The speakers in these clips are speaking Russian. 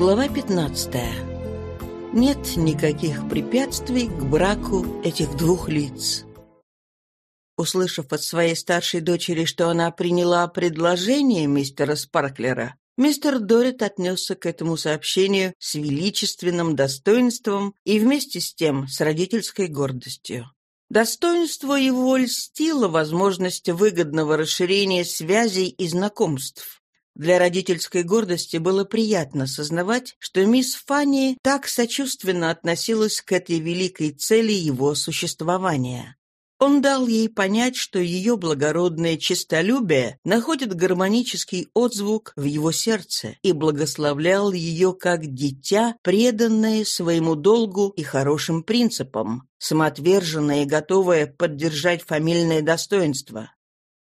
Глава 15. Нет никаких препятствий к браку этих двух лиц. Услышав от своей старшей дочери, что она приняла предложение мистера Спарклера, мистер Дорит отнесся к этому сообщению с величественным достоинством и вместе с тем с родительской гордостью. Достоинство его льстило возможность выгодного расширения связей и знакомств. Для родительской гордости было приятно сознавать, что мисс Фанни так сочувственно относилась к этой великой цели его существования. Он дал ей понять, что ее благородное честолюбие находит гармонический отзвук в его сердце и благословлял ее как дитя, преданное своему долгу и хорошим принципам, самоотверженное и готовое поддержать фамильное достоинство.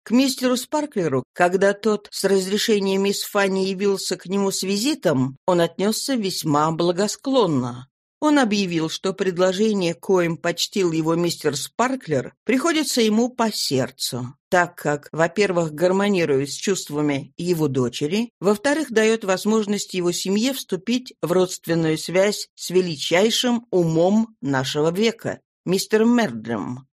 К мистеру Спарклеру, когда тот с разрешения мисс Фанни явился к нему с визитом, он отнесся весьма благосклонно. Он объявил, что предложение, коим почтил его мистер Спарклер, приходится ему по сердцу, так как, во-первых, гармонирует с чувствами его дочери, во-вторых, дает возможность его семье вступить в родственную связь с величайшим умом нашего века, мистером Мердлем.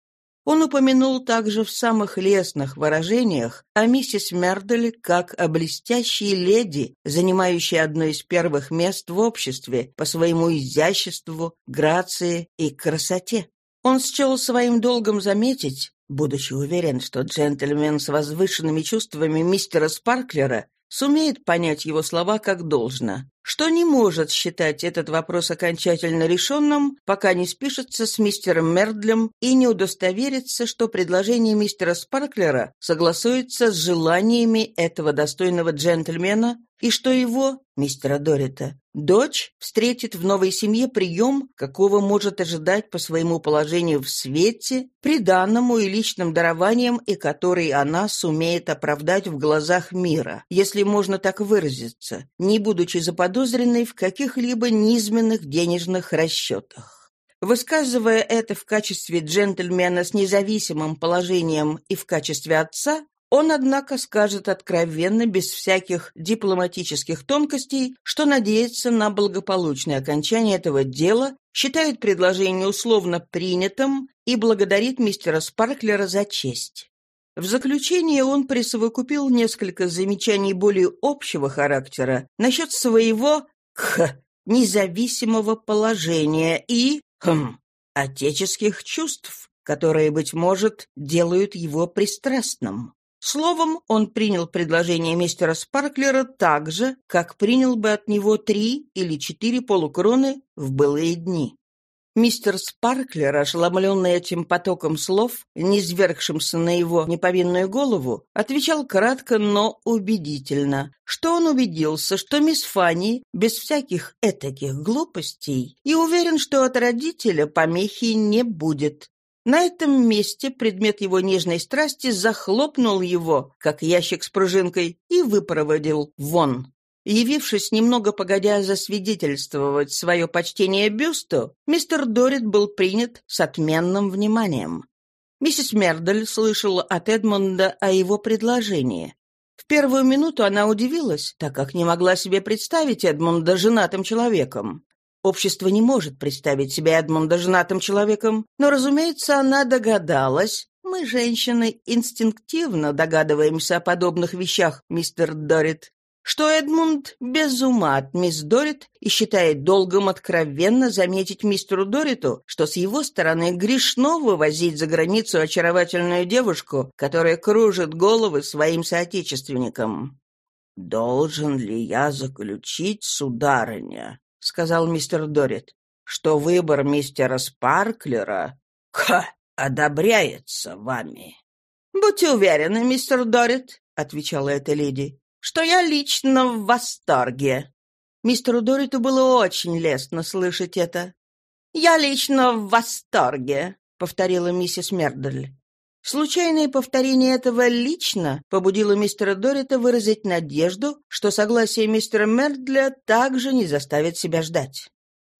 Он упомянул также в самых лестных выражениях о миссис Мердель как о блестящей леди, занимающей одно из первых мест в обществе по своему изяществу, грации и красоте. Он счел своим долгом заметить, будучи уверен, что джентльмен с возвышенными чувствами мистера Спарклера сумеет понять его слова как должно, что не может считать этот вопрос окончательно решенным, пока не спишется с мистером Мердлем и не удостоверится, что предложение мистера Спарклера согласуется с желаниями этого достойного джентльмена и что его, мистера Дорита, дочь встретит в новой семье прием, какого может ожидать по своему положению в свете, приданному и личным дарованием, и который она сумеет оправдать в глазах мира, если можно так выразиться, не будучи заподозренной в каких-либо низменных денежных расчетах. Высказывая это в качестве джентльмена с независимым положением и в качестве отца, он, однако, скажет откровенно, без всяких дипломатических тонкостей, что надеется на благополучное окончание этого дела, считает предложение условно принятым и благодарит мистера Спарклера за честь. В заключение он присовокупил несколько замечаний более общего характера насчет своего х, независимого положения и хм, отеческих чувств, которые, быть может, делают его пристрастным. Словом, он принял предложение мистера Спарклера так же, как принял бы от него три или четыре полукроны в былые дни. Мистер Спарклер, ошеломленный этим потоком слов, низвергшимся на его неповинную голову, отвечал кратко, но убедительно, что он убедился, что мисс Фанни без всяких этаких глупостей и уверен, что от родителя помехи не будет, на этом месте предмет его нежной страсти захлопнул его, как ящик с пружинкой, и выпроводил вон. Явившись немного погодя засвидетельствовать свое почтение бюсту, мистер Дорит был принят с отменным вниманием. Миссис Мердель слышала от Эдмонда о его предложении. В первую минуту она удивилась, так как не могла себе представить Эдмунда женатым человеком. Общество не может представить себя Эдмунда женатым человеком, но, разумеется, она догадалась. Мы, женщины, инстинктивно догадываемся о подобных вещах, мистер Дорит, что Эдмунд без ума от мисс Дорит и считает долгом откровенно заметить мистеру Дориту, что с его стороны грешно вывозить за границу очаровательную девушку, которая кружит головы своим соотечественникам. «Должен ли я заключить, сударыня?» — сказал мистер Дорит, — что выбор мистера Спарклера ха, одобряется вами. — Будьте уверены, мистер Дорит, — отвечала эта леди, — что я лично в восторге. Мистеру Дориту было очень лестно слышать это. «Я лично в восторге», — повторила миссис Мердель. Случайное повторение этого лично побудило мистера Дорита выразить надежду, что согласие мистера Мердля также не заставит себя ждать.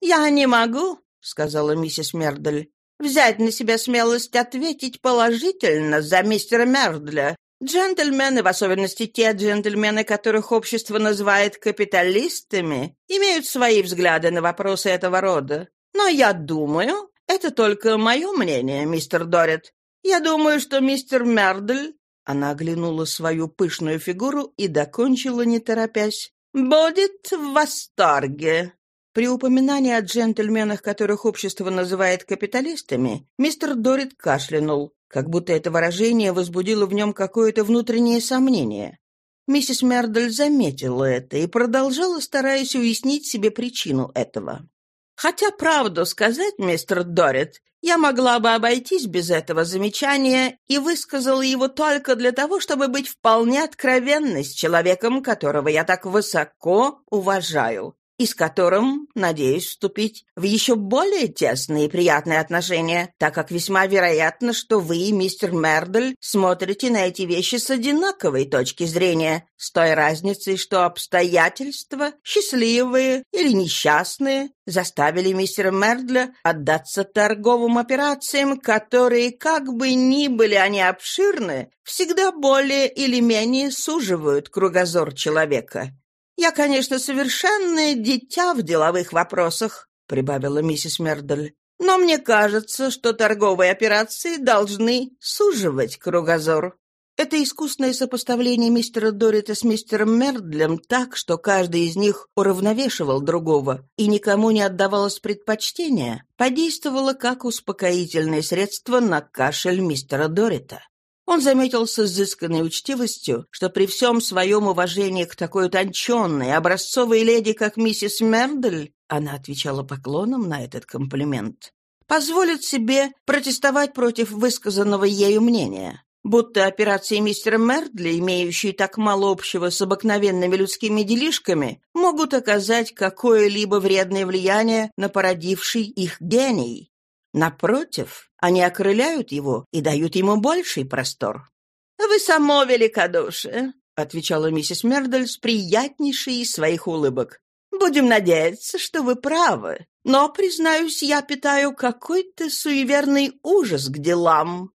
«Я не могу», — сказала миссис Мердель, «взять на себя смелость ответить положительно за мистера Мердля, Джентльмены, в особенности те джентльмены, которых общество называет капиталистами, имеют свои взгляды на вопросы этого рода. Но я думаю, это только мое мнение, мистер Дорит. Я думаю, что мистер Мердль она оглянула свою пышную фигуру и докончила, не торопясь. «Будет в восторге!» При упоминании о джентльменах, которых общество называет капиталистами, мистер Дорит кашлянул, как будто это выражение возбудило в нем какое-то внутреннее сомнение. Миссис Мердель заметила это и продолжала, стараясь уяснить себе причину этого. «Хотя, правду сказать, мистер Дорит, я могла бы обойтись без этого замечания и высказала его только для того, чтобы быть вполне откровенной с человеком, которого я так высоко уважаю и с которым надеюсь вступить в еще более тесные и приятные отношения, так как весьма вероятно, что вы, мистер Мердель, смотрите на эти вещи с одинаковой точки зрения, с той разницей, что обстоятельства, счастливые или несчастные, заставили мистера Мердля отдаться торговым операциям, которые, как бы ни были они обширны, всегда более или менее суживают кругозор человека. «Я, конечно, совершенное дитя в деловых вопросах», — прибавила миссис Мердель. «Но мне кажется, что торговые операции должны суживать кругозор». Это искусное сопоставление мистера Дорита с мистером Мердлем так, что каждый из них уравновешивал другого и никому не отдавалось предпочтения, подействовало как успокоительное средство на кашель мистера Дорита. Он заметил с изысканной учтивостью, что при всем своем уважении к такой утонченной, образцовой леди, как миссис Мердель, она отвечала поклоном на этот комплимент, позволит себе протестовать против высказанного ею мнения, будто операции мистера Мердли, имеющие так мало общего с обыкновенными людскими делишками, могут оказать какое-либо вредное влияние на породивший их гений. Напротив, они окрыляют его и дают ему больший простор. «Вы само великодушие», — отвечала миссис Мердель с приятнейшей из своих улыбок. «Будем надеяться, что вы правы. Но, признаюсь, я питаю какой-то суеверный ужас к делам».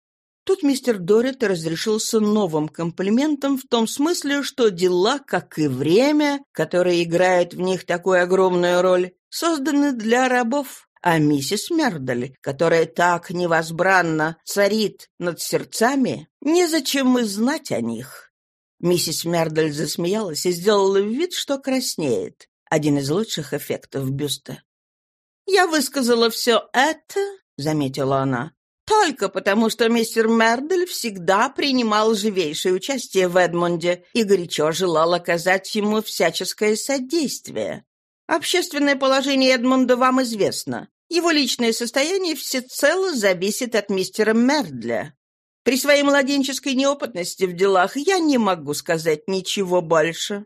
Тут мистер Дорит разрешился новым комплиментом в том смысле, что дела, как и время, которое играет в них такую огромную роль, созданы для рабов а миссис Мердаль, которая так невозбранно царит над сердцами, незачем и знать о них. Миссис Мердаль засмеялась и сделала вид, что краснеет. Один из лучших эффектов бюста. «Я высказала все это», — заметила она, «только потому, что мистер Мердель всегда принимал живейшее участие в Эдмонде и горячо желал оказать ему всяческое содействие. Общественное положение Эдмунда вам известно. Его личное состояние всецело зависит от мистера Мердля. При своей младенческой неопытности в делах я не могу сказать ничего больше».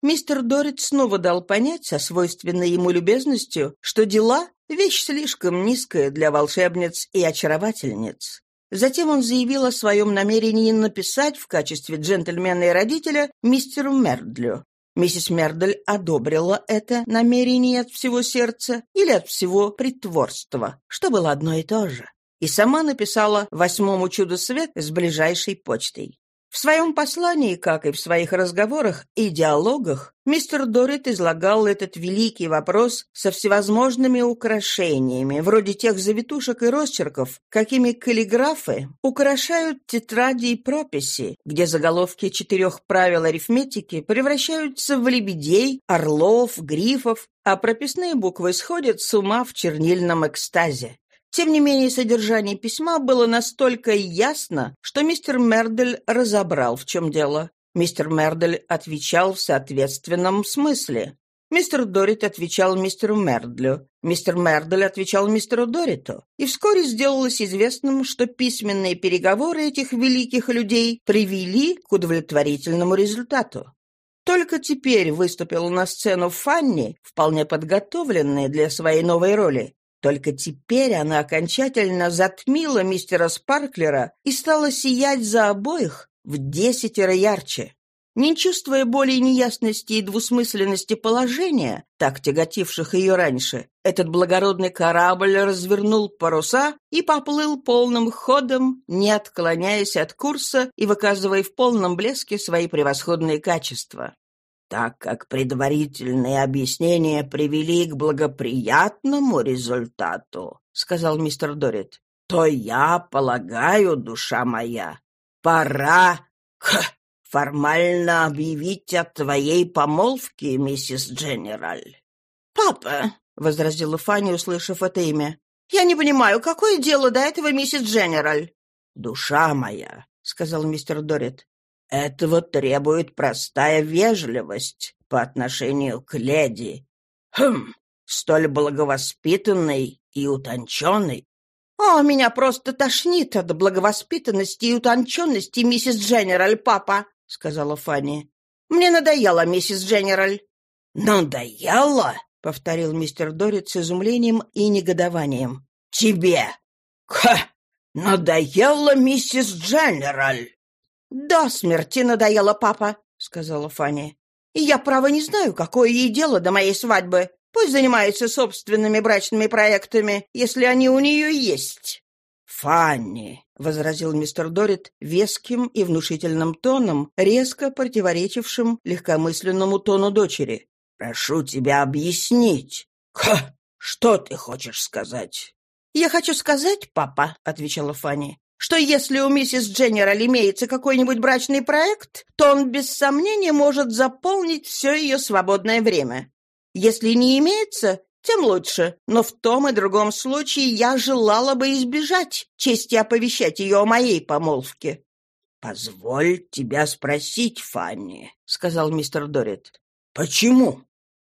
Мистер Дорит снова дал понять со свойственной ему любезностью, что дела — вещь слишком низкая для волшебниц и очаровательниц. Затем он заявил о своем намерении написать в качестве джентльмена и родителя мистеру Мердлю. Миссис Мердель одобрила это намерение от всего сердца или от всего притворства, что было одно и то же, и сама написала восьмому чуду свет с ближайшей почтой. В своем послании, как и в своих разговорах и диалогах, мистер Дорит излагал этот великий вопрос со всевозможными украшениями, вроде тех завитушек и росчерков, какими каллиграфы украшают тетради и прописи, где заголовки четырех правил арифметики превращаются в лебедей, орлов, грифов, а прописные буквы сходят с ума в чернильном экстазе. Тем не менее, содержание письма было настолько ясно, что мистер Мердель разобрал, в чем дело. Мистер Мердель отвечал в соответственном смысле. Мистер Дорит отвечал мистеру Мердлю. Мистер Мердель отвечал мистеру Дориту. И вскоре сделалось известным, что письменные переговоры этих великих людей привели к удовлетворительному результату. Только теперь выступила на сцену Фанни, вполне подготовленная для своей новой роли, только теперь она окончательно затмила мистера Спарклера и стала сиять за обоих в десятеро ярче. Не чувствуя более неясности и двусмысленности положения, так тяготивших ее раньше, Этот благородный корабль развернул паруса и поплыл полным ходом, не отклоняясь от курса и выказывая в полном блеске свои превосходные качества. Так как предварительные объяснения привели к благоприятному результату, сказал мистер Дорит, то я полагаю, душа моя, пора х, формально объявить о твоей помолвке, миссис Дженераль. «Папа», — возразила Фанни, услышав это имя, — «я не понимаю, какое дело до этого миссис Дженераль?» «Душа моя», — сказал мистер Дорит, — «этого требует простая вежливость по отношению к леди. Хм, столь благовоспитанной и утонченной, «О, меня просто тошнит от благовоспитанности и утонченности, миссис Дженераль, папа», — сказала Фанни. «Мне надоело, миссис Дженераль». «Надоело?» — повторил мистер Дорит с изумлением и негодованием. «Тебе? Ха! Надоело, миссис Дженераль!» «До смерти надоело, папа», — сказала Фанни. «И я, право, не знаю, какое ей дело до моей свадьбы. Пусть занимается собственными брачными проектами, если они у нее есть». «Фанни», — возразил мистер Дорит веским и внушительным тоном, резко противоречившим легкомысленному тону дочери. «Прошу тебя объяснить. Ха! Что ты хочешь сказать?» «Я хочу сказать, папа», — отвечала Фанни, что если у миссис Дженерал имеется какой-нибудь брачный проект, то он без сомнения может заполнить все ее свободное время. Если не имеется, тем лучше. Но в том и другом случае я желала бы избежать чести оповещать ее о моей помолвке». «Позволь тебя спросить, Фанни», — сказал мистер Дорит. «Почему?»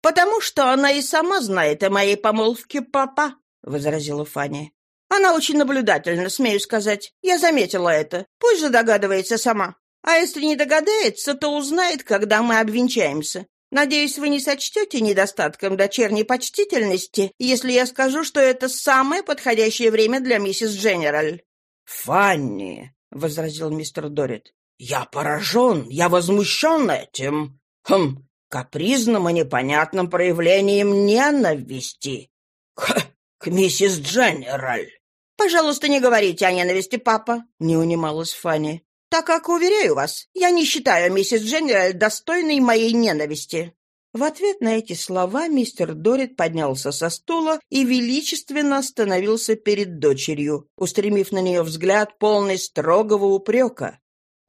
«Потому что она и сама знает о моей помолвке, папа», — возразила Фанни. «Она очень наблюдательна, смею сказать. Я заметила это. Пусть же догадывается сама. А если не догадается, то узнает, когда мы обвенчаемся. Надеюсь, вы не сочтете недостатком дочерней почтительности, если я скажу, что это самое подходящее время для миссис Дженераль». «Фанни», — возразил мистер Дорит, — «я поражен, я возмущен этим. Хм, капризным и непонятным проявлением ненависти. К, к миссис Дженераль». «Пожалуйста, не говорите о ненависти, папа», — не унималась Фанни так как, уверяю вас, я не считаю миссис Дженераль достойной моей ненависти». В ответ на эти слова мистер Дорит поднялся со стула и величественно остановился перед дочерью, устремив на нее взгляд полный строгого упрека.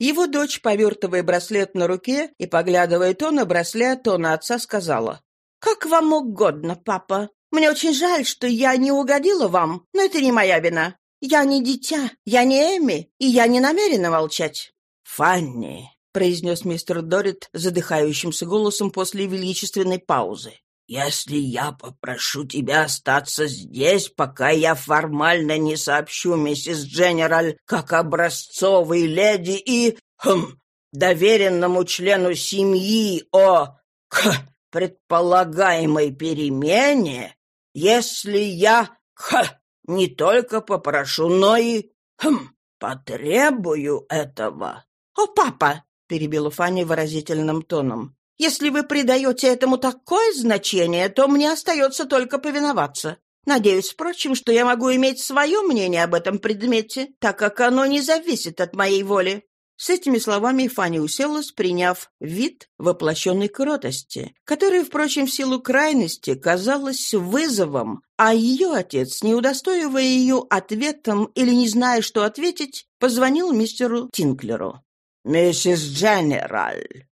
Его дочь, повертывая браслет на руке и поглядывая то на браслет, то на отца, сказала, «Как вам угодно, папа. Мне очень жаль, что я не угодила вам, но это не моя вина. «Я не дитя, я не Эми, и я не намерена молчать». «Фанни», — произнес мистер Дорит задыхающимся голосом после величественной паузы, «если я попрошу тебя остаться здесь, пока я формально не сообщу миссис Дженераль как образцовой леди и, хм, доверенному члену семьи о, к, предполагаемой перемене, если я, х, не только попрошу, но и... Хм, потребую этого». «О, папа!» — перебила Фанни выразительным тоном. «Если вы придаете этому такое значение, то мне остается только повиноваться. Надеюсь, впрочем, что я могу иметь свое мнение об этом предмете, так как оно не зависит от моей воли. С этими словами Фанни уселась, приняв вид воплощенной кротости, которая, впрочем, в силу крайности казалась вызовом, а ее отец, не удостоивая ее ответом или не зная, что ответить, позвонил мистеру Тинклеру. «Миссис Дженераль!»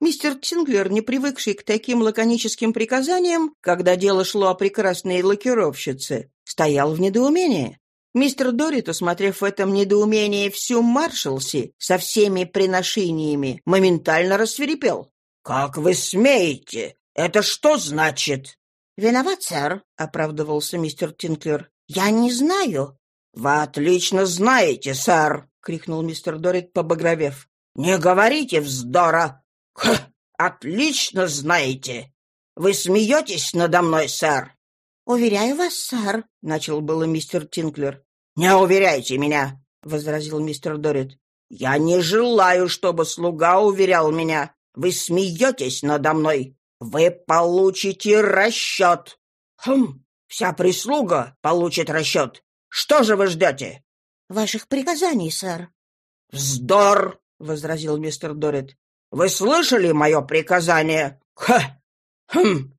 Мистер Тинклер, не привыкший к таким лаконическим приказаниям, когда дело шло о прекрасной лакировщице, стоял в недоумении. Мистер Дорит, усмотрев в этом недоумении всю маршалси со всеми приношениями, моментально рассверепел. «Как вы смеете? Это что значит?» «Виноват, сэр», — оправдывался мистер Тинклер. «Я не знаю». «Вы отлично знаете, сэр», — крикнул мистер Дорит, побагровев. «Не говорите вздора! Х, отлично знаете! Вы смеетесь надо мной, сэр?» «Уверяю вас, сэр», — начал было мистер Тинклер. «Не уверяйте меня», — возразил мистер Дорит. «Я не желаю, чтобы слуга уверял меня. Вы смеетесь надо мной. Вы получите расчет». «Хм, Вся прислуга получит расчет. Что же вы ждете?» «Ваших приказаний, сэр». «Вздор!» — возразил мистер Дорит. «Вы слышали мое приказание? Ха! Хм!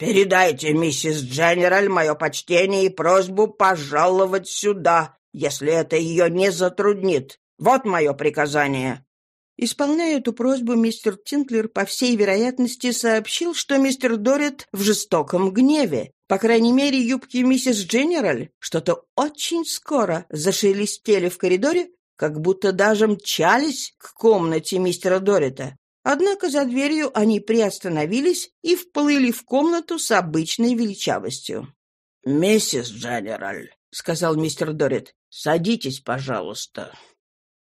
Передайте миссис Дженераль мое почтение и просьбу пожаловать сюда, если это ее не затруднит. Вот мое приказание». Исполняя эту просьбу, мистер Тинклер, по всей вероятности, сообщил, что мистер Дорит в жестоком гневе. По крайней мере, юбки миссис Дженераль что-то очень скоро зашелестели в коридоре, как будто даже мчались к комнате мистера Дорита. Однако за дверью они приостановились и вплыли в комнату с обычной величавостью. «Миссис Дженераль», — сказал мистер Дорит, — «садитесь, пожалуйста».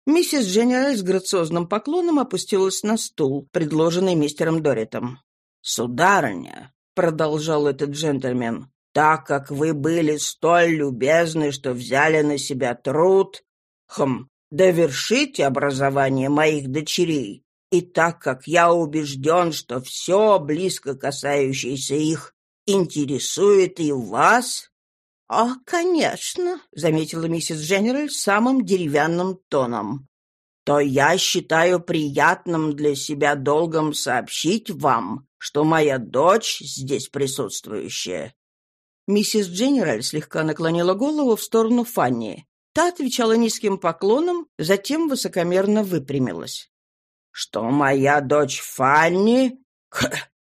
Миссис Дженераль с грациозным поклоном опустилась на стул, предложенный мистером Доритом. «Сударыня», — продолжал этот джентльмен, — «так как вы были столь любезны, что взяли на себя труд, хм, довершить образование моих дочерей, и так как я убежден, что все близко касающееся их интересует и вас, «О, конечно», — заметила миссис Дженераль самым деревянным тоном. «То я считаю приятным для себя долгом сообщить вам, что моя дочь здесь присутствующая». Миссис Дженераль слегка наклонила голову в сторону Фанни. Та отвечала низким поклоном, затем высокомерно выпрямилась. «Что моя дочь Фанни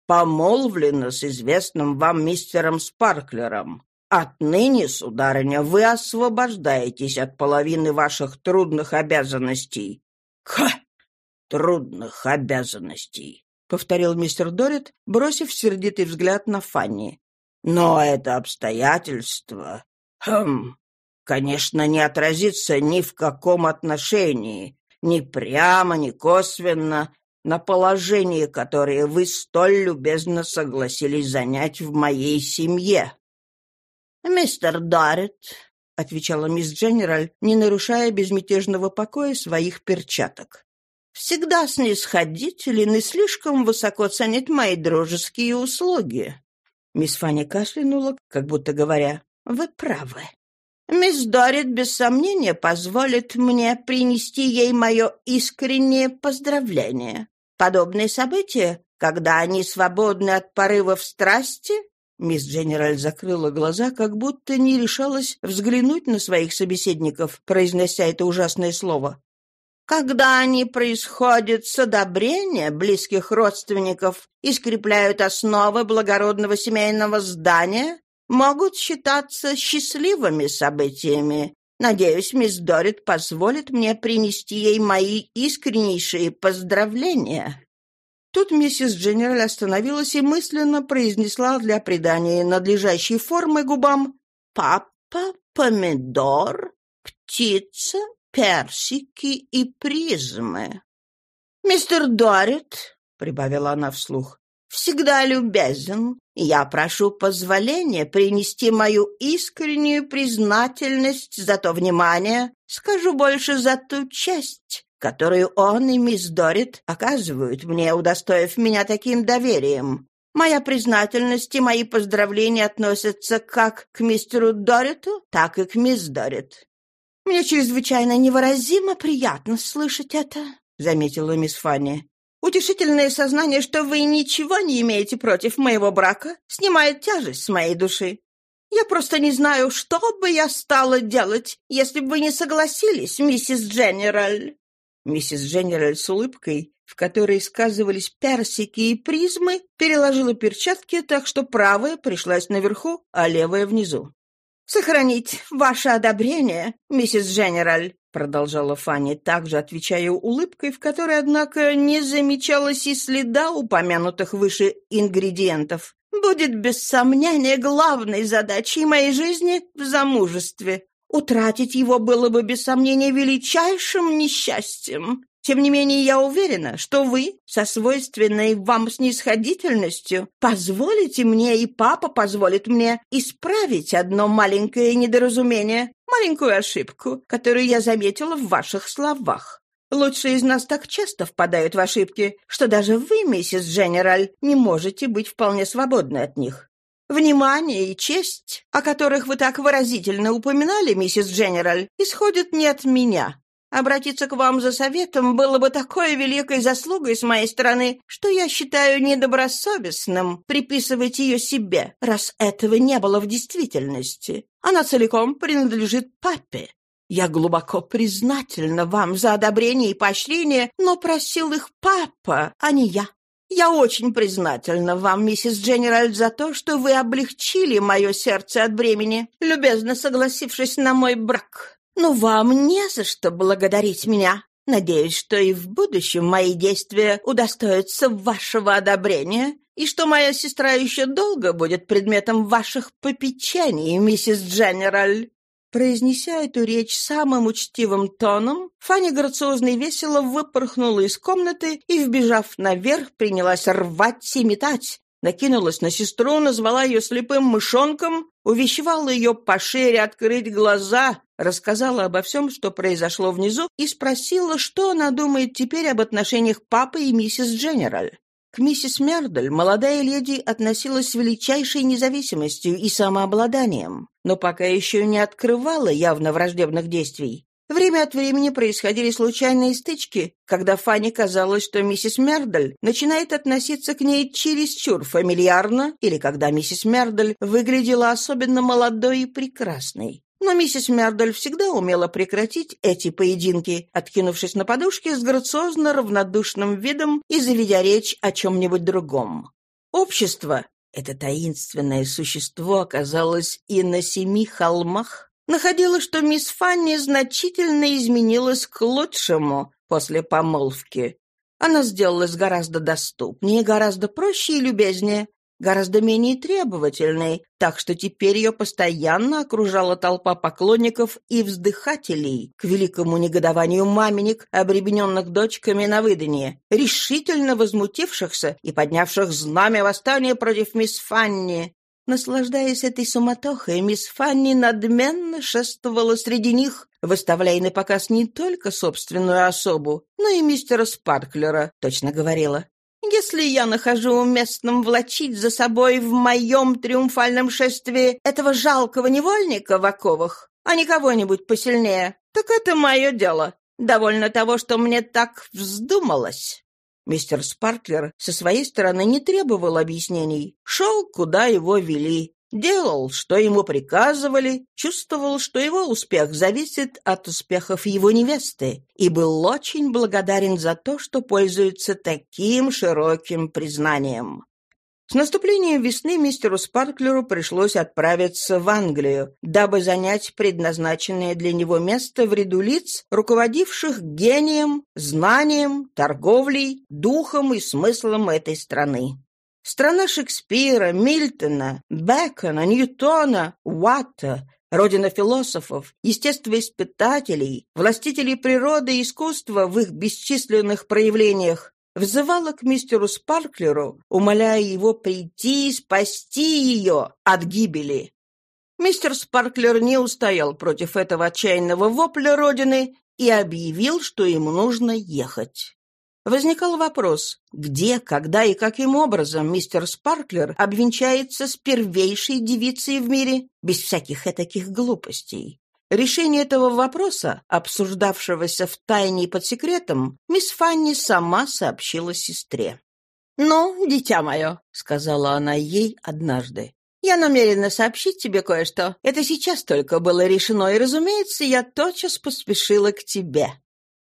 помолвлена с известным вам мистером Спарклером, Отныне, сударыня, вы освобождаетесь от половины ваших трудных обязанностей. Ха! Трудных обязанностей, — повторил мистер Дорит, бросив сердитый взгляд на Фанни. Но это обстоятельство, хм, конечно, не отразится ни в каком отношении, ни прямо, ни косвенно, на положении, которое вы столь любезно согласились занять в моей семье. «Мистер Дарретт», — отвечала мисс Дженераль, не нарушая безмятежного покоя своих перчаток. «Всегда снисходителен и слишком высоко ценит мои дружеские услуги». Мисс Фанни кашлянула, как будто говоря, «Вы правы». «Мисс Дорит, без сомнения, позволит мне принести ей мое искреннее поздравление. Подобные события, когда они свободны от порывов страсти, Мисс Дженераль закрыла глаза, как будто не решалась взглянуть на своих собеседников, произнося это ужасное слово. Когда они происходят с одобрения близких родственников и скрепляют основы благородного семейного здания, могут считаться счастливыми событиями. Надеюсь, мисс Дорит позволит мне принести ей мои искреннейшие поздравления. Тут миссис Дженераль остановилась и мысленно произнесла для придания надлежащей формы губам «Папа, помидор, птица, персики и призмы». «Мистер Дорит», — прибавила она вслух, — «всегда любезен, я прошу позволения принести мою искреннюю признательность за то внимание, скажу больше за ту честь, которую он и мисс Дорит оказывают мне, удостоив меня таким доверием. Моя признательность и мои поздравления относятся как к мистеру Дориту, так и к мисс Дорит. Мне чрезвычайно невыразимо приятно слышать это, заметила мисс Фанни. Утешительное сознание, что вы ничего не имеете против моего брака, снимает тяжесть с моей души. Я просто не знаю, что бы я стала делать, если бы вы не согласились, миссис Дженераль. Миссис Дженераль с улыбкой, в которой сказывались персики и призмы, переложила перчатки так, что правая пришлась наверху, а левая внизу. «Сохранить ваше одобрение, миссис Дженераль», продолжала Фанни, также отвечая улыбкой, в которой, однако, не замечалось и следа упомянутых выше ингредиентов, «будет без сомнения главной задачей моей жизни в замужестве. Утратить его было бы, без сомнения, величайшим несчастьем. Тем не менее, я уверена, что вы, со свойственной вам снисходительностью, позволите мне, и папа позволит мне, исправить одно маленькое недоразумение, маленькую ошибку, которую я заметила в ваших словах. Лучшие из нас так часто впадают в ошибки, что даже вы, миссис Дженераль, не можете быть вполне свободны от них. Внимание и честь, о которых вы так выразительно упоминали, миссис Дженераль, исходят не от меня. Обратиться к вам за советом было бы такой великой заслугой с моей стороны, что я считаю недобросовестным приписывать ее себе, раз этого не было в действительности. Она целиком принадлежит папе. Я глубоко признательна вам за одобрение и поощрение, но просил их папа, а не я. Я очень признательна вам, миссис Дженераль, за то, что вы облегчили мое сердце от бремени, любезно согласившись на мой брак. Но вам не за что благодарить меня. Надеюсь, что и в будущем мои действия удостоятся вашего одобрения, и что моя сестра еще долго будет предметом ваших попечений, миссис Дженераль». Произнеся эту речь самым учтивым тоном, Фанни грациозно и весело выпорхнула из комнаты и, вбежав наверх, принялась рвать и метать. Накинулась на сестру, назвала ее слепым мышонком, увещевала ее пошире открыть глаза, рассказала обо всем, что произошло внизу, и спросила, что она думает теперь об отношениях папы и миссис Дженераль. К миссис Мердель молодая леди относилась с величайшей независимостью и самообладанием, но пока еще не открывала явно враждебных действий. Время от времени происходили случайные стычки, когда Фанни казалось, что миссис Мердель начинает относиться к ней чересчур фамильярно, или когда миссис Мердель выглядела особенно молодой и прекрасной. Но миссис Мердель всегда умела прекратить эти поединки, откинувшись на подушке с грациозно равнодушным видом и заведя речь о чем-нибудь другом. Общество, это таинственное существо, оказалось и на семи холмах, находило, что мисс Фанни значительно изменилась к лучшему после помолвки. Она сделалась гораздо доступнее, гораздо проще и любезнее, гораздо менее требовательной, так что теперь ее постоянно окружала толпа поклонников и вздыхателей, к великому негодованию маменек, обремененных дочками на выданье, решительно возмутившихся и поднявших знамя восстания против мисс Фанни. Наслаждаясь этой суматохой, мисс Фанни надменно шествовала среди них, выставляя на показ не только собственную особу, но и мистера Спарклера, точно говорила. Если я нахожу уместным влачить за собой в моем триумфальном шествии этого жалкого невольника в оковах, а не кого-нибудь посильнее, так это мое дело. Довольно того, что мне так вздумалось». Мистер Спарклер со своей стороны не требовал объяснений. Шел, куда его вели. Делал, что ему приказывали, чувствовал, что его успех зависит от успехов его невесты, и был очень благодарен за то, что пользуется таким широким признанием. С наступлением весны мистеру Спарклеру пришлось отправиться в Англию, дабы занять предназначенное для него место в ряду лиц, руководивших гением, знанием, торговлей, духом и смыслом этой страны. Страна Шекспира, Мильтона, Бекона, Ньютона, Уатта, родина философов, естествоиспытателей, властителей природы и искусства в их бесчисленных проявлениях, взывала к мистеру Спарклеру, умоляя его прийти и спасти ее от гибели. Мистер Спарклер не устоял против этого отчаянного вопля Родины и объявил, что ему нужно ехать. Возникал вопрос, где, когда и каким образом мистер Спарклер обвенчается с первейшей девицей в мире, без всяких таких глупостей. Решение этого вопроса, обсуждавшегося в тайне и под секретом, мисс Фанни сама сообщила сестре. «Ну, дитя мое», — сказала она ей однажды, «я намерена сообщить тебе кое-что. Это сейчас только было решено, и, разумеется, я тотчас поспешила к тебе».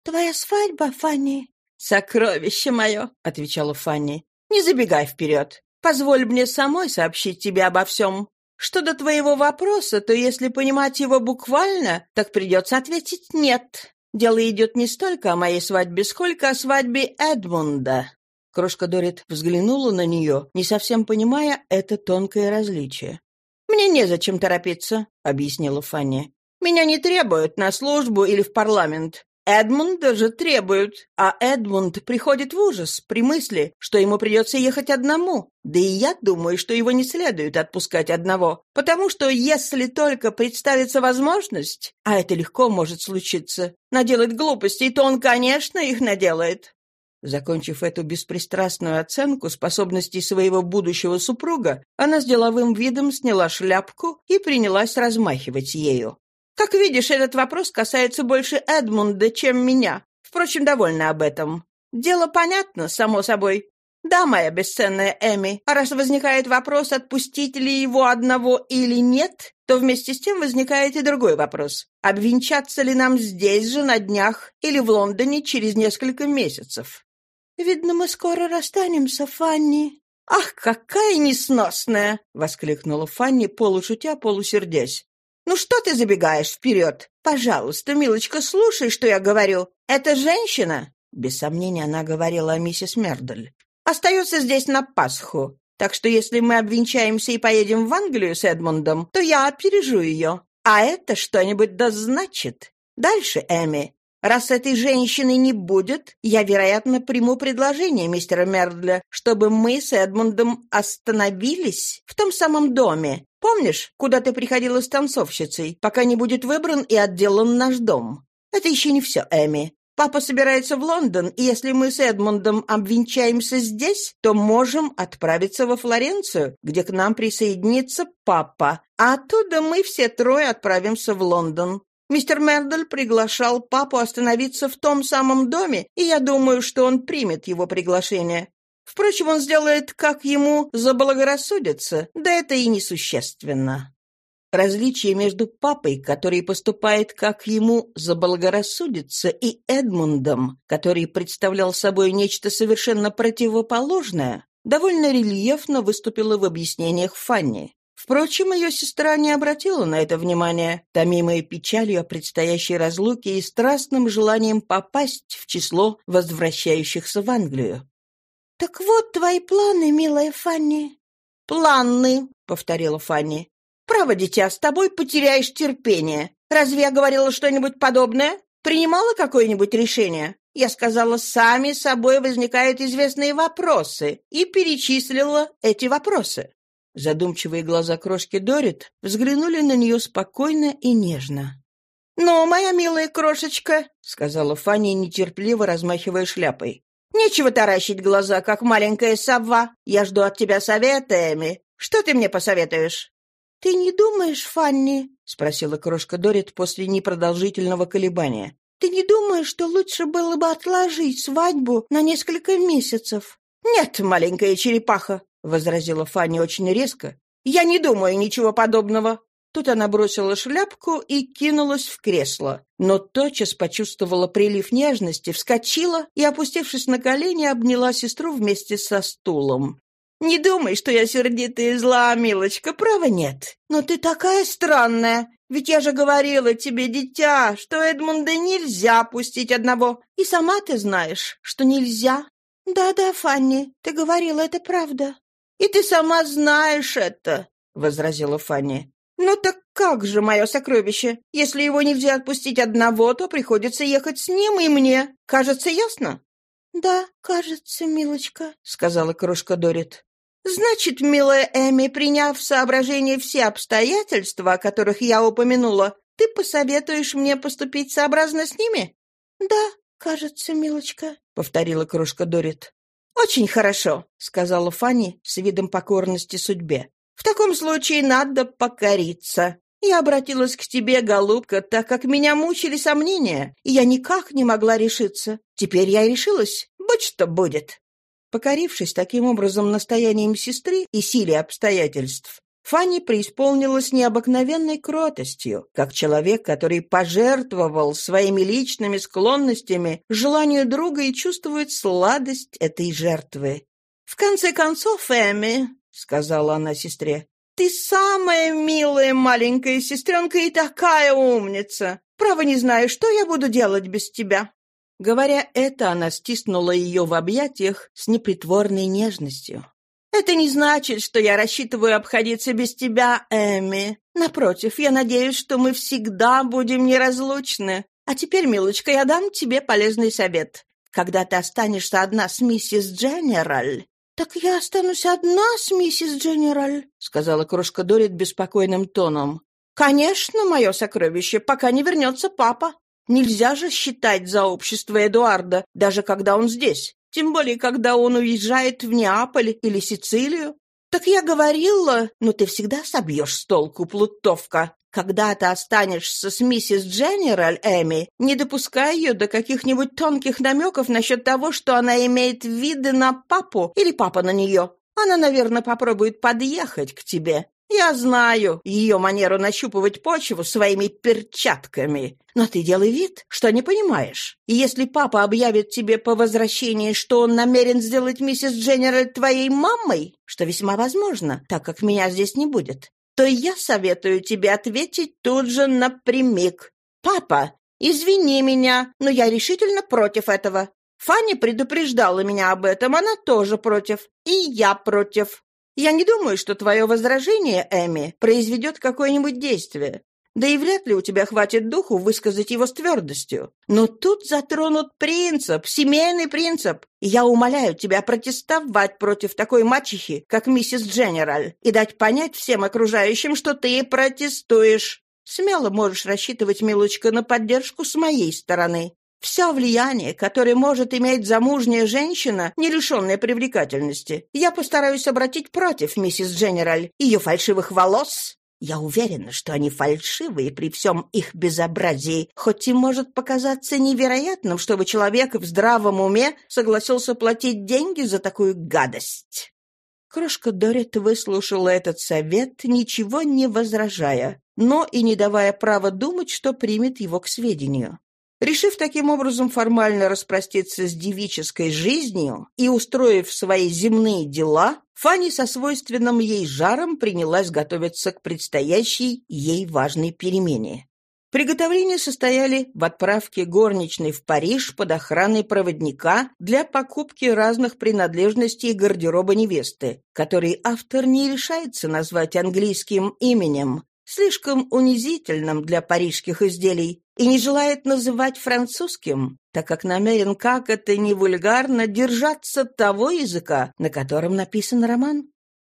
«Твоя свадьба, Фанни?» «Сокровище мое», — отвечала Фанни. «Не забегай вперед. Позволь мне самой сообщить тебе обо всем. Что до твоего вопроса, то если понимать его буквально, так придется ответить «нет». Дело идет не столько о моей свадьбе, сколько о свадьбе Эдмунда». Крошка Дорит взглянула на нее, не совсем понимая это тонкое различие. «Мне незачем торопиться», — объяснила Фанни. «Меня не требуют на службу или в парламент. Эдмунда же требуют, а Эдмунд приходит в ужас при мысли, что ему придется ехать одному. Да и я думаю, что его не следует отпускать одного, потому что если только представится возможность, а это легко может случиться, наделать глупостей, то он, конечно, их наделает. Закончив эту беспристрастную оценку способностей своего будущего супруга, она с деловым видом сняла шляпку и принялась размахивать ею. «Как видишь, этот вопрос касается больше Эдмунда, чем меня. Впрочем, довольна об этом. Дело понятно, само собой. Да, моя бесценная Эми, а раз возникает вопрос, отпустить ли его одного или нет, то вместе с тем возникает и другой вопрос. Обвенчаться ли нам здесь же на днях или в Лондоне через несколько месяцев? «Видно, мы скоро расстанемся, Фанни». «Ах, какая несносная!» — воскликнула Фанни, полушутя, полусердясь. «Ну что ты забегаешь вперед? Пожалуйста, милочка, слушай, что я говорю. Это женщина?» Без сомнения, она говорила о миссис Мердель. «Остается здесь на Пасху. Так что если мы обвенчаемся и поедем в Англию с Эдмундом, то я опережу ее. А это что-нибудь да значит. Дальше, Эми. Раз этой женщины не будет, я, вероятно, приму предложение мистера Мердля, чтобы мы с Эдмундом остановились в том самом доме. Помнишь, куда ты приходила с танцовщицей, пока не будет выбран и отделан наш дом? Это еще не все, Эми. Папа собирается в Лондон, и если мы с Эдмундом обвенчаемся здесь, то можем отправиться во Флоренцию, где к нам присоединится папа, а оттуда мы все трое отправимся в Лондон. Мистер Мердель приглашал папу остановиться в том самом доме, и я думаю, что он примет его приглашение. Впрочем, он сделает, как ему заблагорассудится, да это и несущественно. Различие между папой, который поступает как ему заблагорассудится, и Эдмундом, который представлял собой нечто совершенно противоположное, довольно рельефно выступило в объяснениях Фанни. Впрочем, ее сестра не обратила на это внимания, томимая печалью о предстоящей разлуке и страстным желанием попасть в число возвращающихся в Англию. «Так вот твои планы, милая Фанни». «Планы», — повторила Фанни. Право, дитя, с тобой потеряешь терпение. Разве я говорила что-нибудь подобное? Принимала какое-нибудь решение? Я сказала, сами собой возникают известные вопросы, и перечислила эти вопросы. Задумчивые глаза крошки Дорит взглянули на нее спокойно и нежно. «Ну, моя милая крошечка», — сказала Фанни, нетерпеливо размахивая шляпой. «Нечего таращить глаза, как маленькая сова. Я жду от тебя совета, Эми. Что ты мне посоветуешь?» «Ты не думаешь, Фанни?» — спросила крошка Дорит после непродолжительного колебания. «Ты не думаешь, что лучше было бы отложить свадьбу на несколько месяцев?» «Нет, маленькая черепаха», — возразила Фанни очень резко. «Я не думаю ничего подобного». Тут она бросила шляпку и кинулась в кресло, но тотчас почувствовала прилив нежности, вскочила и, опустившись на колени, обняла сестру вместе со стулом. Не думай, что я сердитая и зла, милочка, права нет. Но ты такая странная. Ведь я же говорила тебе, дитя, что Эдмунда нельзя пустить одного. И сама ты знаешь, что нельзя. Да-да, Фанни, ты говорила, это правда. И ты сама знаешь это, — возразила Фанни. «Ну так как же, мое сокровище? Если его нельзя отпустить одного, то приходится ехать с ним и мне. Кажется, ясно?» «Да, кажется, милочка», — сказала крошка Дорит. «Значит, милая Эми, приняв в соображение все обстоятельства, о которых я упомянула, ты посоветуешь мне поступить сообразно с ними?» «Да, кажется, милочка», — повторила крошка Дорит. «Очень хорошо», — сказала Фанни с видом покорности судьбе. «В таком случае надо покориться. Я обратилась к тебе, голубка, так как меня мучили сомнения, и я никак не могла решиться. Теперь я решилась. Будь что будет». Покорившись таким образом настоянием сестры и силе обстоятельств, Фанни преисполнилась необыкновенной кротостью, как человек, который пожертвовал своими личными склонностями желанию друга и чувствует сладость этой жертвы. «В конце концов, Эми», — сказала она сестре, — «ты самая милая маленькая сестренка и такая умница. Право не знаю, что я буду делать без тебя». Говоря это, она стиснула ее в объятиях с непритворной нежностью. «Это не значит, что я рассчитываю обходиться без тебя, Эми. Напротив, я надеюсь, что мы всегда будем неразлучны. А теперь, милочка, я дам тебе полезный совет. Когда ты останешься одна с миссис Дженераль...» «Так я останусь одна с миссис Дженераль», — сказала крошка Дорит беспокойным тоном. «Конечно, мое сокровище, пока не вернется папа. Нельзя же считать за общество Эдуарда, даже когда он здесь. тем более, когда он уезжает в Неаполь или Сицилию. Так я говорила, но ты всегда собьешь с толку, плутовка. Когда ты останешься с миссис Дженераль Эми, не допускай ее до каких-нибудь тонких намеков насчет того, что она имеет виды на папу или папа на нее. Она, наверное, попробует подъехать к тебе. Я знаю ее манеру нащупывать почву своими перчатками. Но ты делай вид, что не понимаешь. И если папа объявит тебе по возвращении, что он намерен сделать миссис Дженераль твоей мамой, что весьма возможно, так как меня здесь не будет, то я советую тебе ответить тут же напрямик. «Папа, извини меня, но я решительно против этого. Фанни предупреждала меня об этом, она тоже против. И я против. Я не думаю, что твое возражение, Эми, произведет какое-нибудь действие. Да и вряд ли у тебя хватит духу высказать его с твердостью. Но тут затронут принцип, семейный принцип. я умоляю тебя протестовать против такой мачехи, как миссис Дженераль, и дать понять всем окружающим, что ты протестуешь. Смело можешь рассчитывать, милочка, на поддержку с моей стороны. Все влияние, которое может иметь замужняя женщина, не лишенная привлекательности, я постараюсь обратить против миссис Дженераль, ее фальшивых волос. Я уверена, что они фальшивые при всем их безобразии, хоть и может показаться невероятным, чтобы человек в здравом уме согласился платить деньги за такую гадость. Крошка Дорит выслушала этот совет, ничего не возражая, но и не давая права думать, что примет его к сведению. Решив таким образом формально распроститься с девической жизнью и устроив свои земные дела, Фанни со свойственным ей жаром принялась готовиться к предстоящей ей важной перемене. Приготовления состояли в отправке горничной в Париж под охраной проводника для покупки разных принадлежностей гардероба невесты, который автор не решается назвать английским именем, слишком унизительным для парижских изделий, и не желает называть французским, так как намерен, как это не вульгарно, держаться того языка, на котором написан роман.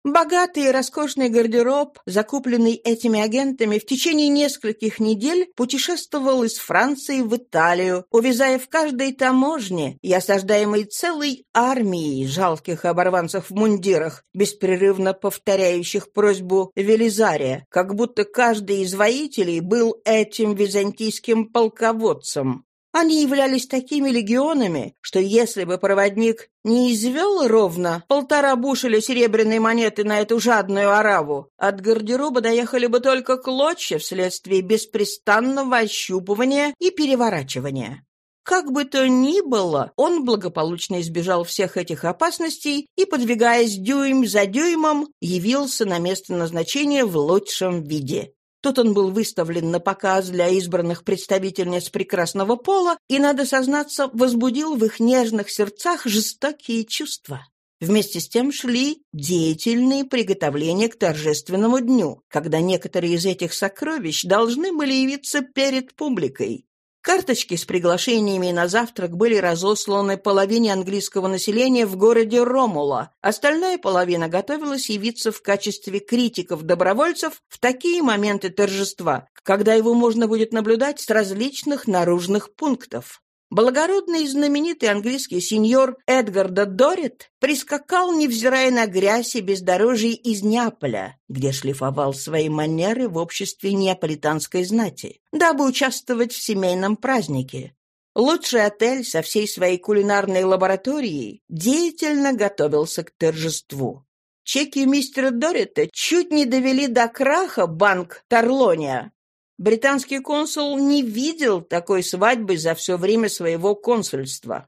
Богатый и роскошный гардероб, закупленный этими агентами, в течение нескольких недель путешествовал из Франции в Италию, увязая в каждой таможне и осаждаемой целой армией жалких оборванцев в мундирах, беспрерывно повторяющих просьбу Велизария, как будто каждый из воителей был этим византийским полководцем. Они являлись такими легионами, что если бы проводник не извел ровно полтора бушеля серебряной монеты на эту жадную ораву, от гардероба доехали бы только клочья вследствие беспрестанного ощупывания и переворачивания. Как бы то ни было, он благополучно избежал всех этих опасностей и, подвигаясь дюйм за дюймом, явился на место назначения в лучшем виде. Тут он был выставлен на показ для избранных представительниц прекрасного пола и, надо сознаться, возбудил в их нежных сердцах жестокие чувства. Вместе с тем шли деятельные приготовления к торжественному дню, когда некоторые из этих сокровищ должны были явиться перед публикой. Карточки с приглашениями на завтрак были разосланы половине английского населения в городе Ромула. Остальная половина готовилась явиться в качестве критиков-добровольцев в такие моменты торжества, когда его можно будет наблюдать с различных наружных пунктов. Благородный и знаменитый английский сеньор Эдгарда Дорит прискакал, невзирая на грязь и бездорожье из Неаполя, где шлифовал свои манеры в обществе неаполитанской знати, дабы участвовать в семейном празднике. Лучший отель со всей своей кулинарной лабораторией деятельно готовился к торжеству. Чеки мистера Дорита чуть не довели до краха банк Тарлония, Британский консул не видел такой свадьбы за все время своего консульства.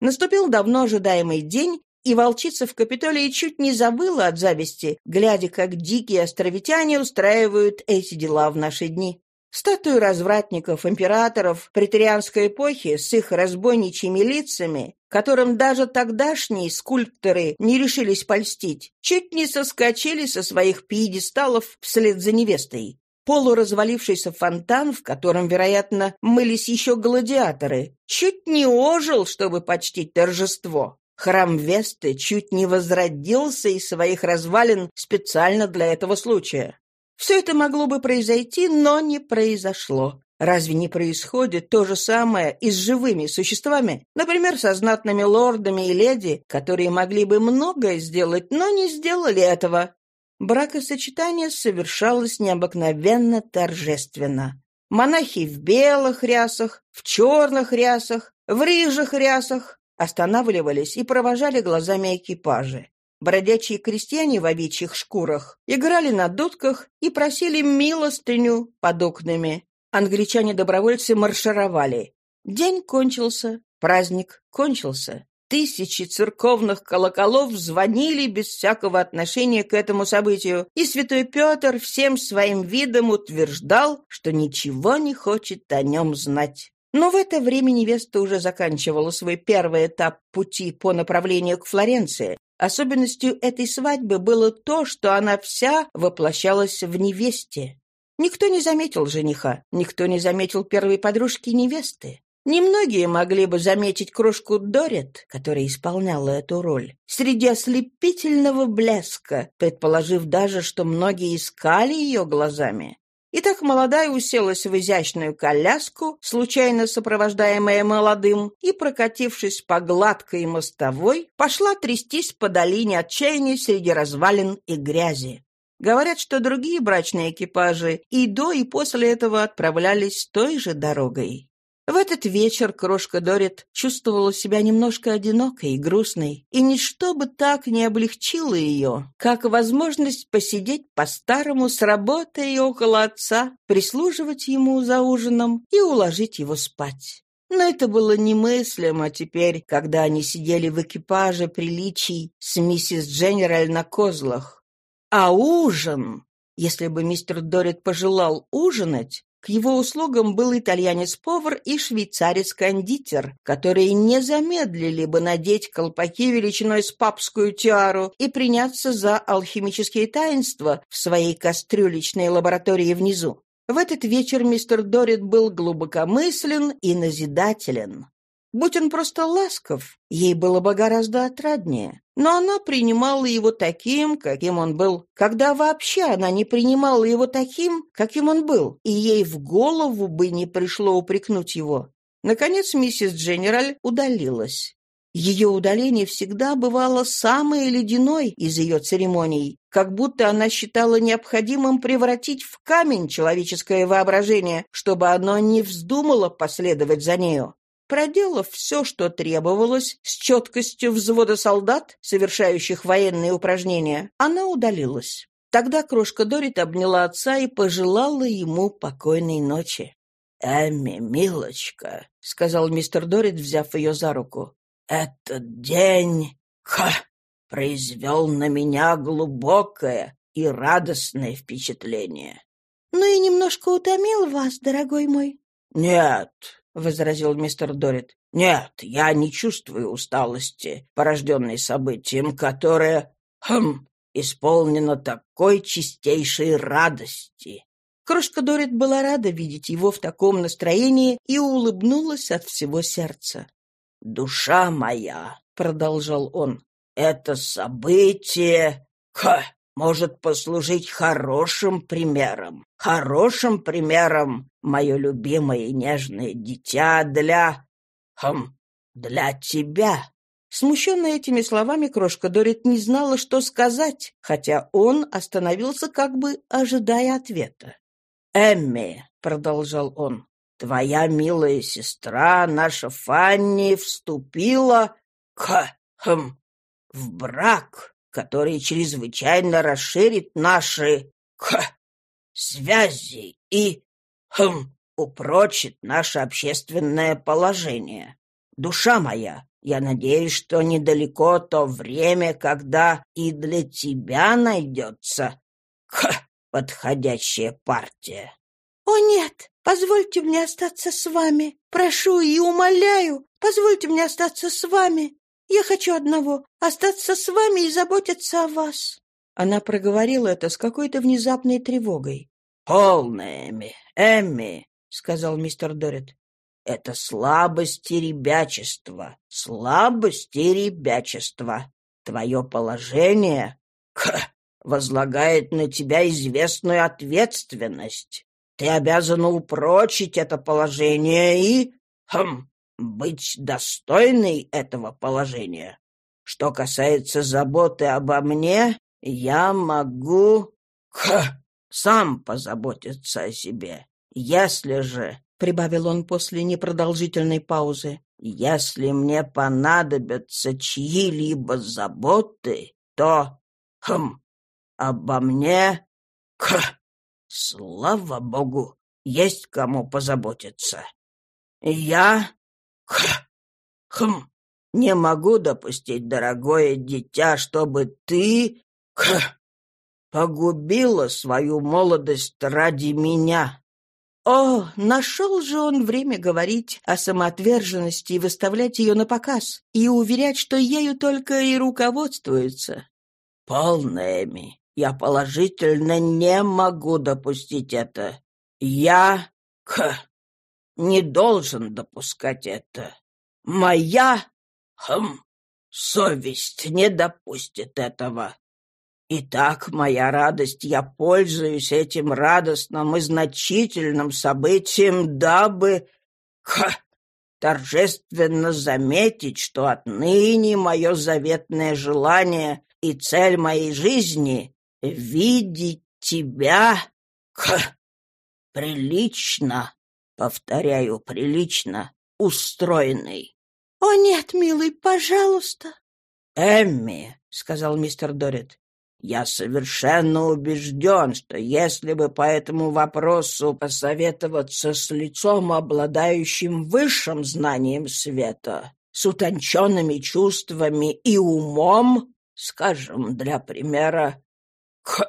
Наступил давно ожидаемый день, и волчица в Капитолии чуть не забыла от зависти, глядя, как дикие островитяне устраивают эти дела в наши дни. Статуи развратников, императоров претерианской эпохи с их разбойничьими лицами, которым даже тогдашние скульпторы не решились польстить, чуть не соскочили со своих пьедесталов вслед за невестой. Полуразвалившийся фонтан, в котором, вероятно, мылись еще гладиаторы, чуть не ожил, чтобы почтить торжество. Храм Весты чуть не возродился из своих развалин специально для этого случая. Все это могло бы произойти, но не произошло. Разве не происходит то же самое и с живыми существами, например, со знатными лордами и леди, которые могли бы многое сделать, но не сделали этого? Бракосочетание совершалось необыкновенно торжественно. Монахи в белых рясах, в черных рясах, в рыжих рясах останавливались и провожали глазами экипажи. Бродячие крестьяне в овечьих шкурах играли на дудках и просили милостыню под окнами. Англичане-добровольцы маршировали. День кончился, праздник кончился. Тысячи церковных колоколов звонили без всякого отношения к этому событию, и святой Петр всем своим видом утверждал, что ничего не хочет о нем знать. Но в это время невеста уже заканчивала свой первый этап пути по направлению к Флоренции. Особенностью этой свадьбы было то, что она вся воплощалась в невесте. Никто не заметил жениха, никто не заметил первой подружки невесты. Немногие могли бы заметить кружку Дорит, которая исполняла эту роль, среди ослепительного блеска, предположив даже, что многие искали ее глазами. Итак, молодая уселась в изящную коляску, случайно сопровождаемая молодым, и, прокатившись по гладкой мостовой, пошла трястись по долине отчаяния среди развалин и грязи. Говорят, что другие брачные экипажи и до, и после этого отправлялись той же дорогой. В этот вечер крошка Дорит чувствовала себя немножко одинокой и грустной, и ничто бы так не облегчило ее, как возможность посидеть по-старому с работой около отца, прислуживать ему за ужином и уложить его спать. Но это было немыслимо теперь, когда они сидели в экипаже приличий с миссис Дженераль на козлах. А ужин? Если бы мистер Дорит пожелал ужинать, к его услугам был итальянец-повар и швейцарец-кондитер, которые не замедлили бы надеть колпаки величиной с папскую тиару и приняться за алхимические таинства в своей кастрюлечной лаборатории внизу. В этот вечер мистер Дорит был глубокомыслен и назидателен. Будь он просто ласков, ей было бы гораздо отраднее. Но она принимала его таким, каким он был. Когда вообще она не принимала его таким, каким он был, и ей в голову бы не пришло упрекнуть его. Наконец миссис Дженераль удалилась. Ее удаление всегда бывало самое ледяной из ее церемоний, как будто она считала необходимым превратить в камень человеческое воображение, чтобы оно не вздумало последовать за нею. Проделав все, что требовалось, с четкостью взвода солдат, совершающих военные упражнения, она удалилась. Тогда крошка Дорит обняла отца и пожелала ему покойной ночи. «Эмми, милочка», — сказал мистер Дорит, взяв ее за руку, — «этот день, ха, произвел на меня глубокое и радостное впечатление». «Ну и немножко утомил вас, дорогой мой?» «Нет, — возразил мистер Дорит. «Нет, я не чувствую усталости, порожденной событием, которое, хм, исполнено такой чистейшей радости». Крошка Дорит была рада видеть его в таком настроении и улыбнулась от всего сердца. «Душа моя», — продолжал он, — «это событие, ха, может послужить хорошим примером. Хорошим примером, мое любимое и нежное дитя, для... Хм, для тебя. Смущенная этими словами, крошка Дорит не знала, что сказать, хотя он остановился, как бы ожидая ответа. «Эмми», — продолжал он, — «твоя милая сестра, наша Фанни, вступила к... хм... в брак который чрезвычайно расширит наши х, связи и хм, упрочит наше общественное положение. Душа моя, я надеюсь, что недалеко то время, когда и для тебя найдется х, подходящая партия. «О, нет! Позвольте мне остаться с вами! Прошу и умоляю, позвольте мне остаться с вами! Я хочу одного — остаться с вами и заботиться о вас». Она проговорила это с какой-то внезапной тревогой. «Полно, Эмми, Эмми», — сказал мистер Дорит. «Это слабость и ребячество, слабость и ребячество. Твое положение ха, возлагает на тебя известную ответственность. Ты обязана упрочить это положение и... Хм, быть достойной этого положения. Что касается заботы обо мне, я могу... Ха! Сам позаботиться о себе. Если же, — прибавил он после непродолжительной паузы, — если мне понадобятся чьи-либо заботы, то... Хм, обо мне... Ха! Слава богу, есть кому позаботиться. Я... Ха! Хм, не могу допустить, дорогое дитя, чтобы ты... Ха! погубила свою молодость ради меня. О, нашел же он время говорить о самоотверженности и выставлять ее на показ, и уверять, что ею только и руководствуется. Полно, Эми, я положительно не могу допустить это. Я... Ха, не должен допускать это. Моя... Хм, совесть не допустит этого. Итак, моя радость, я пользуюсь этим радостным и значительным событием, дабы ха, торжественно заметить, что отныне мое заветное желание и цель моей жизни — видеть тебя ха, прилично, повторяю, прилично устроенный. — О, нет, милый, пожалуйста. — Эмми, — сказал мистер Дорит, я совершенно убежден, что если бы по этому вопросу посоветоваться с лицом, обладающим высшим знанием света, с утонченными чувствами и умом, скажем, для примера, к,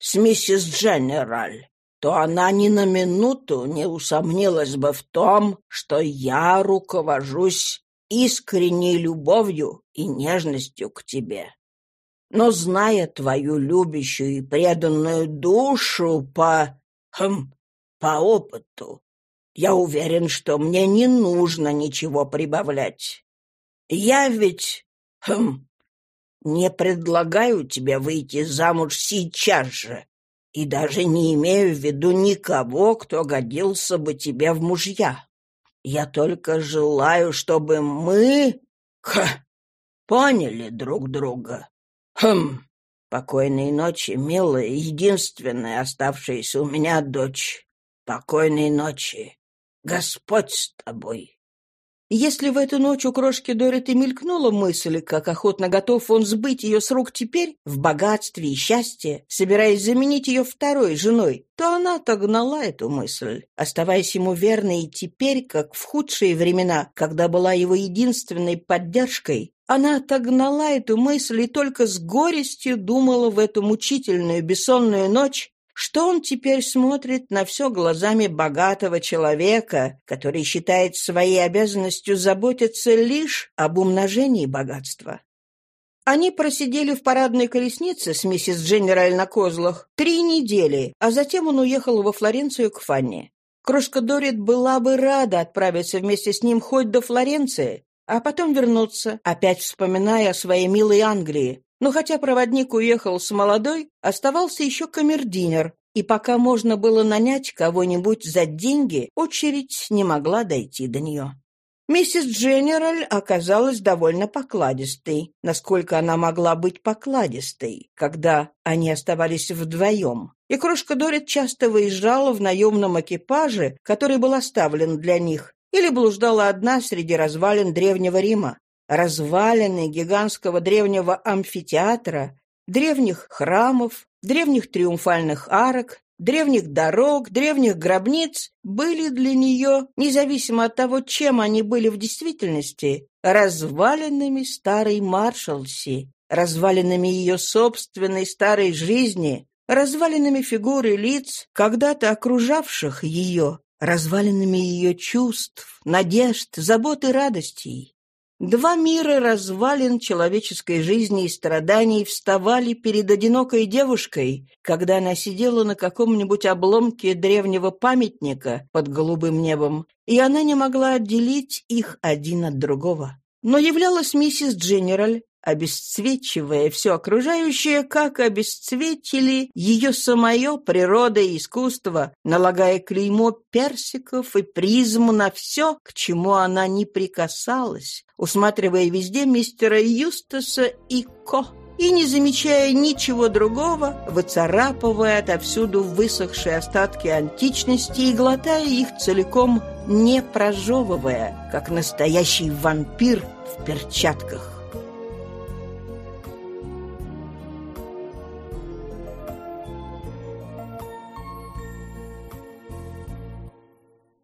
с миссис Дженераль, то она ни на минуту не усомнилась бы в том, что я руковожусь искренней любовью и нежностью к тебе. Но, зная твою любящую и преданную душу по... Хм, по опыту, я уверен, что мне не нужно ничего прибавлять. Я ведь... Хм, не предлагаю тебе выйти замуж сейчас же, и даже не имею в виду никого, кто годился бы тебе в мужья. Я только желаю, чтобы мы... Ха, поняли друг друга. Хм, покойной ночи, милая, единственная оставшаяся у меня дочь. Покойной ночи. Господь с тобой. Если в эту ночь у крошки Дороти мелькнула мысль, как охотно готов он сбыть ее с рук теперь, в богатстве и счастье, собираясь заменить ее второй женой, то она отогнала эту мысль, оставаясь ему верной и теперь, как в худшие времена, когда была его единственной поддержкой, она отогнала эту мысль и только с горестью думала в эту мучительную бессонную ночь, что он теперь смотрит на все глазами богатого человека, который считает своей обязанностью заботиться лишь об умножении богатства. Они просидели в парадной колеснице с миссис Дженераль на козлах три недели, а затем он уехал во Флоренцию к Фанне. Крошка Дорит была бы рада отправиться вместе с ним хоть до Флоренции, а потом вернуться, опять вспоминая о своей милой Англии. Но хотя проводник уехал с молодой, оставался еще камердинер, и пока можно было нанять кого-нибудь за деньги, очередь не могла дойти до нее. Миссис Дженераль оказалась довольно покладистой, насколько она могла быть покладистой, когда они оставались вдвоем. И крошка Дорит часто выезжала в наемном экипаже, который был оставлен для них, или блуждала одна среди развалин Древнего Рима. Развалины гигантского древнего амфитеатра, древних храмов, древних триумфальных арок, древних дорог, древних гробниц были для нее, независимо от того, чем они были в действительности, развалинами старой маршалси, развалинами ее собственной старой жизни, развалинами фигуры лиц, когда-то окружавших ее, развалинами ее чувств, надежд, забот и радостей. Два мира развалин человеческой жизни и страданий вставали перед одинокой девушкой, когда она сидела на каком-нибудь обломке древнего памятника под голубым небом, и она не могла отделить их один от другого. Но являлась миссис Дженераль, обесцвечивая все окружающее, как обесцветили ее самое природа и искусство, налагая клеймо персиков и призму на все, к чему она не прикасалась, усматривая везде мистера Юстаса и Ко и, не замечая ничего другого, выцарапывая отовсюду высохшие остатки античности и глотая их целиком, не прожевывая, как настоящий вампир в перчатках.